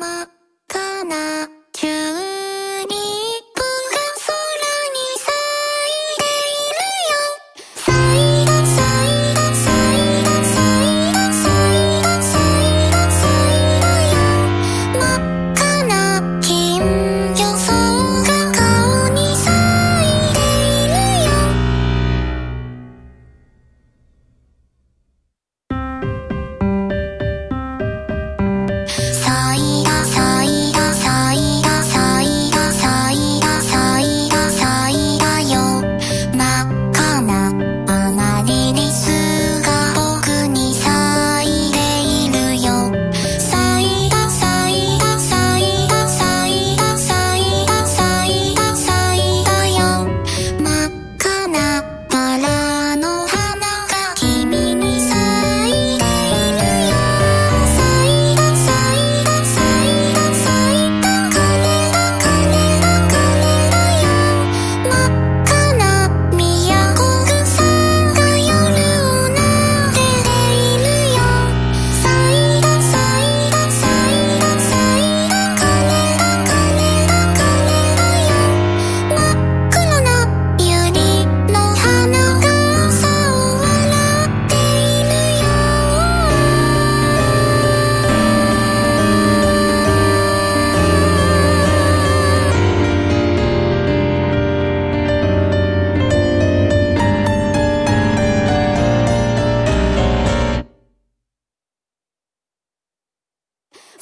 まかな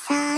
さい。